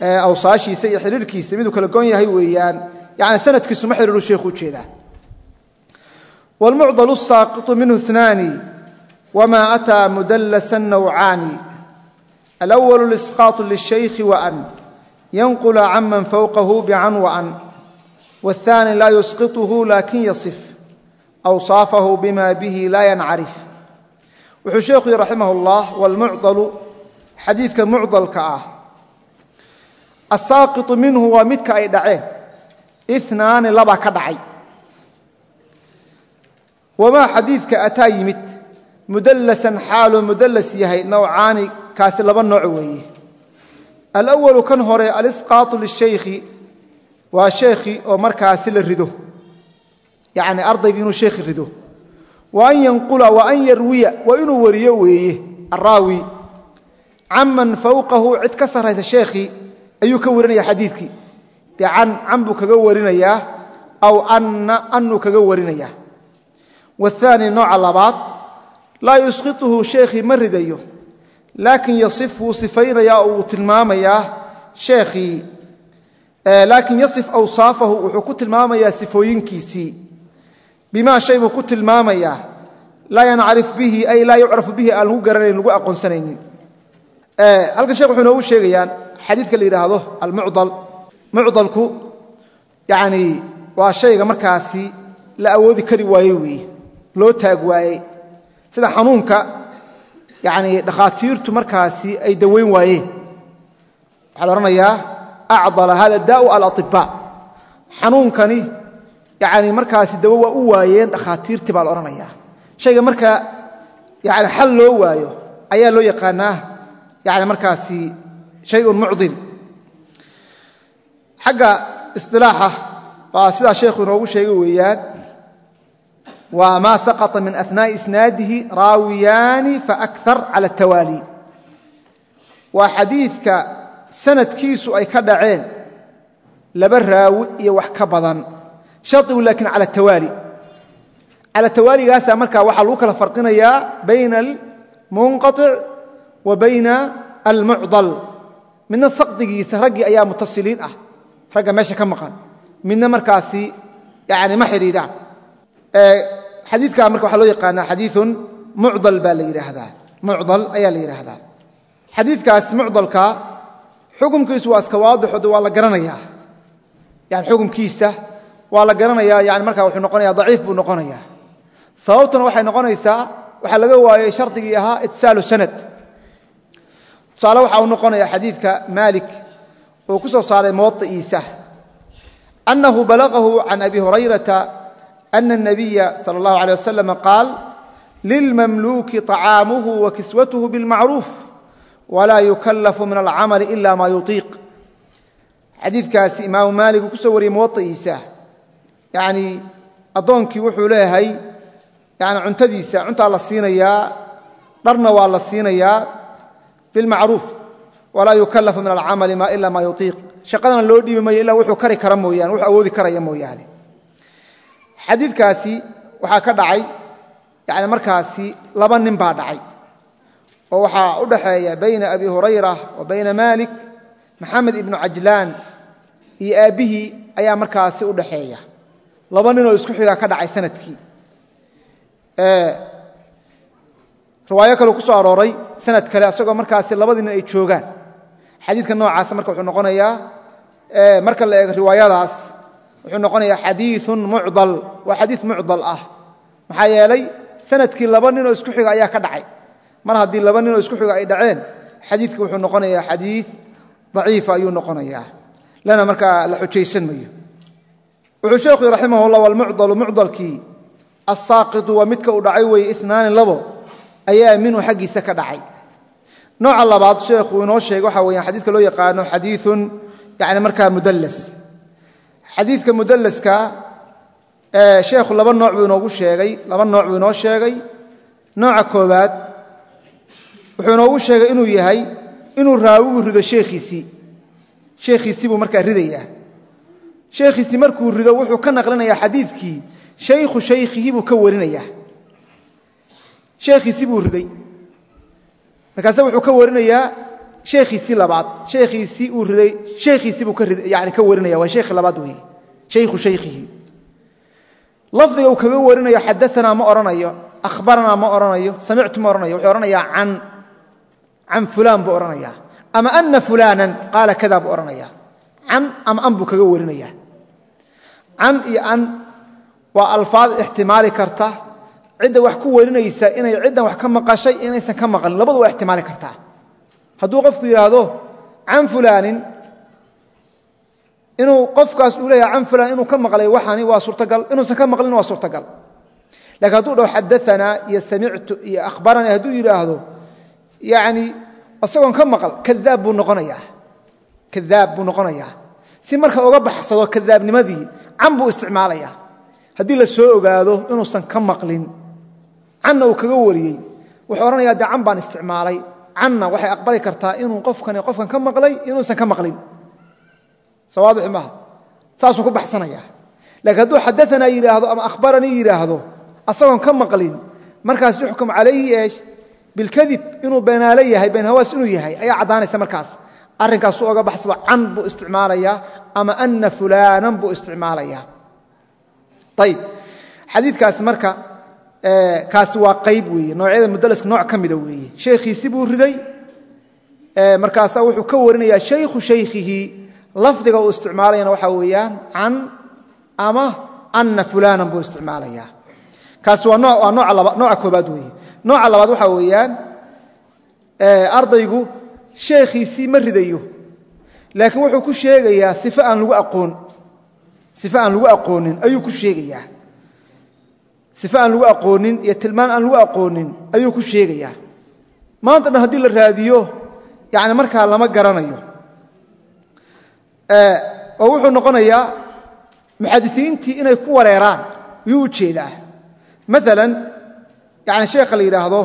awsaashiisa iyo xiriirkiisa miduu kala go'on yahay weeyaan yani sanadkiisu ma xiriiru sheekhu ujeedaa wاlmucdal الsaaqiطu minhu اثnaani wma أtىa mudalasa nawcaani alأwل اlإsqاaط lلشhaykhi وأn yanqula canman fowqahu bcan وأn wالثaani laa yusqiطhu lakin yaصif أwصaafahu bima bihi la yancarif wuxuu sheekhu yihi raximah اllah wاlmucdalu xadiidka mucdalka ah asaaqiطu minhu waa midka ay dhaceen inaani laba ka dhacay wamaa xadiidka ataa yimid mudallasan xaaluu mudallas yahay nowcaani kaasi laba nooc weeye alawalu kan hore alisqaatu lishaykhi waa sheekhi oo markaasi la rido yacni ardaygi inuu sheekhi rido wa an yanqula wa an yarwiya waa inuu wariyo weeye araawi canman fowqahu cid ka sarraysa sheekhii ayuu ka warinaya xadiidkii. Bican can buu kaga warinayaa aw anna annuu kaga warinaya waathaani nooca labaad laa yusqituhu sheekhii ma ridayo laakin yasif wuu sifaynayaa oo wuu tilmaamayaa sheekhii laakin yasif awsaafahu wuxuu ku tilmaamayaa sifooyinkiisii bimaa shay buu ku tilmaamayaa laa yancarif bihi ay laa yucrafu bihi aan lagu garanayn lagu aqoonsanaynin. Halkan shekh wuxuu noogu sheegayaan xadiidka la yidhaahdo almucdal. Mucdalku yani waa shayga markaasi la awoodi kari waaye weeye loo taag waayey sida xanuunka yani dhakhaatiirtu markaasi ay daweyn waayeen waxaa la odhanayaa yani markaasi dawo waa u waayeen dhakhaatiirtii baa la odhanayaa shayga marka yani xal loo waayo ayaa loo yaqaanaa yani markaasi shayun mucdil xagga isilaaxa waa sidaa sheekhu inoogu sheegay weeyaan waa maa saqطa min aثnaaءi isnaadihi raawiyaani faakar calى اtawaali waa xadiidka sanadkiisu ay ka dhaceen laba raawi iyo wax ka badan shardigu laakiin cala tawaali. Cala tawaaligaasaa markaa waxaa lagu kala farqinayaa bayna almunqaطic wa bayna almucdal midna saqdigiisa raggii ayaa mutasiliin ah. Ragga meesha ka maqan. Midna markaasi yani ma xidhiidhaan. Xadiidkaa marka waxaa loo yaqaanaa xadiiun mucdal baa la yidhaahdaa. Mucdal ayaa la yidhaahdaa. Xadiidkaas mucdalka xukumkiisu waa iska waadixo de waa la garanayaa. Yani xukumkiisa waa la garanayaa yani markaa wuxuu noqonaya daciif buu noqonayaa sababtuna waxay noqonaysaa waxaa laga waayey shardigii ahaa itisaalu sanad tusaale waxa uu noqonaya xadiidka maalik uu ku soo saaray muwaطi'iisa أنه بلغه عن أبي هريرة أن النبي صلى الله عليه وسلم قال للمملوك طعامه وكسوته بالمعروف ولا يكلف من العمل إلا ما يطيق xadiidkaasi imaamu maalik uu ku soo wariyey muwaطi'iisa yani addoonkii wuxuu leeyahay yani cuntadiisa cuntaa la siinayaa dharna waa la siinayaa bilmacruuf. Walaa yukallafu min alcamali ma ila maa yutiiq. Shaqadana loo dhiibi mayo ila wuxuu kari kara mooyaane wuxuu awoodi karaya mooyaane. Xadiidkaasi waxaa ka dhacay yani markaasi laba nin baa dhacay. Oo waxaa u dhaxeeya bayna abi hurayra wa bayna malik maxamed ibnu cajlaan iyo aabbihii ayaa markaasi u laba ninoo isku xigaa ka dhacay sannadkii. Riwaayo kaleu ku arooray sanad kale asagoo markaasi labadii nin ay joogaan. Xadiidka noocaasa marka wuxuu noqonayaa marka la eego riwaayadaas wuxuu noqonayaa xadiiun mucdal waa xadiid mucdal ah. Maxaa yeelay sannadkii laba ninoo isku xiga ayaa ka dhacay. Mar haddii laba ninoo isku xiga ay dhaceen xadiidka wuxuu noqonayaa xadiid daciifa ayuu noqonayaa. Lana markaa la xujaysan mayo wuxuu sheekhu raximah llah walmucdalu mucdalkii assaaqitu waa midka uu dhacay weeye inaani labo ayaa minhu xaggiisa ka dhacay. Nooca labaad sheekhu inoo sheegay waxaa weyaan xadiidka loo yaqaano xadiiun yani markaa mudallas. Xadiidka mudallaska sheekhu laba nooc buu inoogu sheegay laba nooc buu inoo sheegay. Nooca koowaad wuxuu inoogu sheegay inuu yahay inuu raawigu rido sheekhiisii. Sheekhiisii buu markaa ridayaa sheekhiisii markuu rido wuxuu ka naqlinayaa xadiidkii. Shaykhu shaykhihi buu ka warinayaa. Sheekhiisii buu riday. Markaase wuxuu ka warinayaa sheekhiisii labaad. Sheekhiisii uu riday sheekhiisii buu yani ka warinaya waa sheekhi labaad weeye. Shaykhu shaykhihi lafdiga uu kaga warinayo xadaanaa ma odhanayo akhbaranaa ma odhanayo samictu ma odhanayo wuxuu odhanayaa can can fulaan buu odhanayaa ama ana fulaanan qaala kada buu odhanayaa can ama an buu kaga warinaya can iyo an waa alfaad ixtimaali karta. Cidda wax ku warinaysa inay ciddan wax ka maqashay inaysan ka maqlin labadu waa ixtimaali kartaa hadduu qofku yidhaahdo can fulaanin inuu qofkaas uu leeyahay can fulaan inuu ka maqlay waxani waa suurtagal inuusan ka maqlin waa suurtagal. Lakiin hadduu dhaho xadaanaa iyo samictu iyo akhbaranii hadduu yidhaahdo yani isagoon ka maqal kadaab buu noqonayaa. Kadaab buu noqonayaa. Si marka uga baxsado kadaabnimadii can buu isticmaalaya. Haddii la soo ogaado inuusan ka maqlin canna uu kaga wariyey wuxuu odhanayaa dee can baan isticmaalay. Canna waxay aqbali kartaa inuu qofkani qofkan ka maqlay inuusan ka maqlin. Sawaadix maaha saasuu ku baxsanaya. Lakiin hadduu xadaanaa yidhaahdo ama akhbaranii yidhaahdo asagoon ka maqlin markaas yuxkum calayhi eesh bilkadib inuu beenaalo yahay beenhawaas inuu yahay ayaa caddaanaysa markaas arrinkaasu oga baxsado can buu isticmaalayaa ama ana fulaanan buu isticmaalayaa ayib xadiidkaasi marka kaasi waa qayb weeye. Noocyada mudalaska nooc ka mida weeye. Sheekhiisi buu riday markaasaa wuxuu ka warinayaa shaykhu shaykhihi lafdiga uu isticmaalayana waxaa weeyaan can ama ana fulaanan buu isticmaalayaa kaasi waa nooca koobaad weeye. Nooca labaad waxaa weeyaan ardaygu sheekhiisii ma ridayo. Laakiin wuxuu ku sheegayaa sifo aan lagu aqoon sifo aan lagu aqoonin ayuu ku sheegayaa. Sifo aan lagu aqoonin iyo tilmaan aan lagu aqoonin ayuu ku sheegayaa. Maanta dhan haddii la raadiyo yani markaa lama garanayo. Oo wuxuu noqonayaa muxadisiintii inay ku wareeraan yuu u jeedaa. Maala yani sheekha la yidhaahdo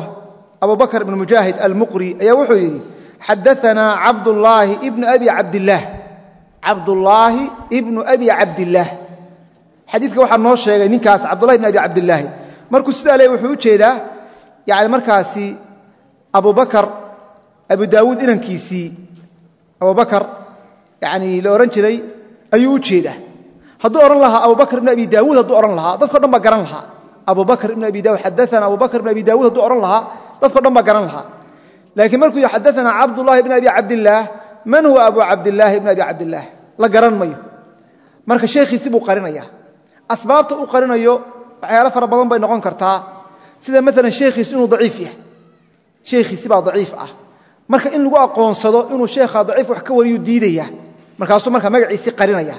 abu bakr ibn mujaahid almuqri ayaa wuxuu yidhi xadaanaa cabdullaahi ibnu abi cabdillaah cabdullaahi ibnu abi cabdillaah xadiidka waxaa noo sheegay ninkaas cabdullahi ibn abi cabdillaahi markuu sidaa le wuxuu u jeedaa yani markaasi abu bakar abu daawuud inankiisii abubakar yani la odhan jiray ayuu u jeedaa hadduu odhan lahaa abubakr ibn abi daawuud hadduu odhan lahaa dadko dhan baa garan lahaa abubakr ibn abi daawud xadaana abubakr ibn abi daawuud hadduu odhan lahaa dadko dhan baa garan lahaa laakiin markuu yihi xadaana cabdullahi ibn abi cabdillaah man huwa abu cabdillaahi ibn abi cabdillaah la garan mayo. Marka sheekhiisi buu qarinaya asbaabta u qarinayo waxyaalo fara badan bay noqon kartaa. Sida maalan sheekhiisi inuu daciif yahay. Sheekhiisi baa daciif ah. Marka in lagu aqoonsado inuu sheekha daciif wax ka wariyuu diidaya markaasuu marka magaciisii qarinaya.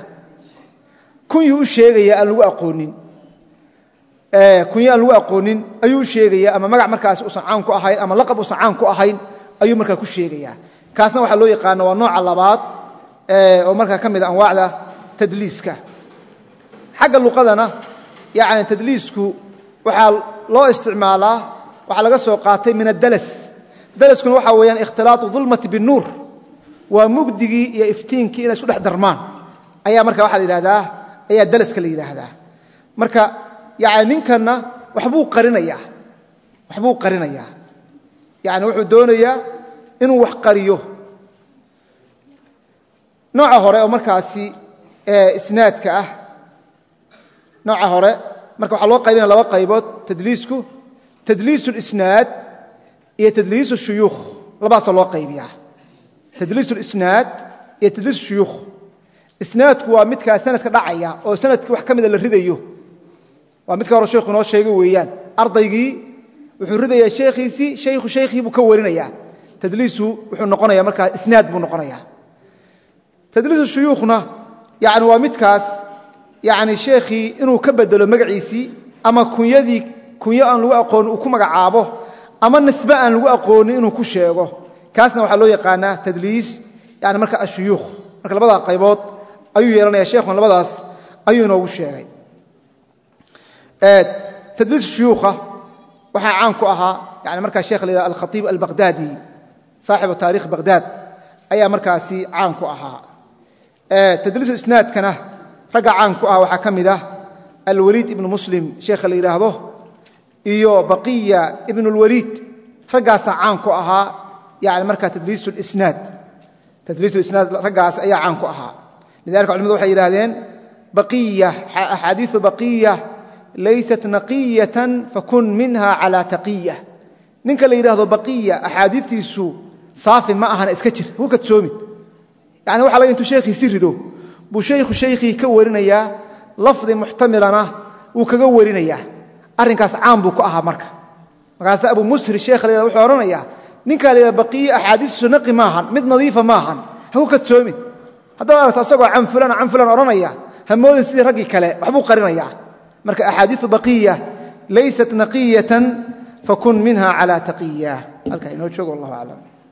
Kunyuu u sheegaya aan lagu aqoonin. Kunyo aan lagu aqoonin ayuu u sheegaya ama magac markaasi usan caan ku ahayn ama laqab usan caan ku ahayn ayuu markaa ku sheegaya kaasna waxaa loo yaqaana waa nooca labaad oo markaa ka mid a anwaacda tadliiska. Xagga luqadana yani tadliisku waxaa loo isticmaalaa waxaa laga soo qaatay min addalas dalaskuna waxaa weeyaan ikhtilaatu dulmati binuur waa mugdigii iyo iftiinkii inay isku dhex darmaan. Ayaa marka waxaa la yidhahdaa ayaa dalaska la yidhaahdaa. Marka yani ninkanna waxbuu qarinayaa. Waxbuu qarinayaa yani wuxuu doonayaa inuu wax qariyo. Nooca hore oo markaasi isnaadka ah. Nooca hore marka waxaa loo qaybinaya laba qaybood tadliisku tadliis اlisnaad iyo tadliis shuyuukh labadaasoo loo qaybiyaa. Tadliis اlisnaad iyo tadliis shuyuukh isnaadku waa midkaa sanadka dhacaya oo sannadkii wax ka mida la ridayo. Waa midka hore sheikhu inoo sheegay weeyaan ardaygii wuxuu ridayaa sheekhiisii shaykhu shaykhii buu ka warinayaa. Tadliisu wuxuu noqonaya markaa isnaad buu noqonayaa. Tadliisu shuyuukhna yani waa midkaas yani sheekhii inuu ka bedelo magaciisii ama kunyadii kunyo aan lagu aqooni uu ku magacaabo ama nisbe aan lagu aqoonin inuu ku sheego. Kaasna waxaa loo yaqaanaa tadliis yani marka ashuyuukh. Marka labadaa qaybood ayuu yeelanaya sheekhuna labadaas ayuu inoogu sheegay. Tadliis shuyuukha waxaa caan ku ahaa yani markaa sheekh la yidhaha alkhatiib albaqhdaadi saaxibu taarikh bakhdaad ayaa markaasi caan ku ahaa. Tadliisu isnaadkana ragga caan ku ah waxaa ka mid ah alwaliid ibnu muslim sheekha la yidhaahdo iyo baqiya ibnu اlwaliid raggaasaa caan ku ahaa yani markaa tadliis isnaad. Tadliis isnaad raggaas ayaa caan ku ahaa. Lidalika culimadu waxay yidhahdeen baqiya axaadiiu baqiya laysat naqiyatan fakun minha calى taqiya ninka la yidhaahdo baqiya axaadiitiisu saafi ma ahana iska jir hu kadsoomin yani waxa laga intuu sheekhiisi rido buu shaykhu shaykhii ka warinayaa lafdi muxtamilana wuu kaga warinayaa arrinkaas caan buu ku ahaa marka markaase abu musri sheekha la wuxuu odhanayaa ninkaa la yidhahdo baqiya axaadiistiisu naqi maahan mid nadiifa maahan ha ku kadsoomin haddaad aragto asagoo can fulan odhanaya ha moodin sidii raggii kale waxbuu qarinayaa marka axaadiiu baqiya laysat naqiyatan fakun minha calى taqiya halkaa inoo joogo wallah aclam